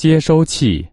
接收器。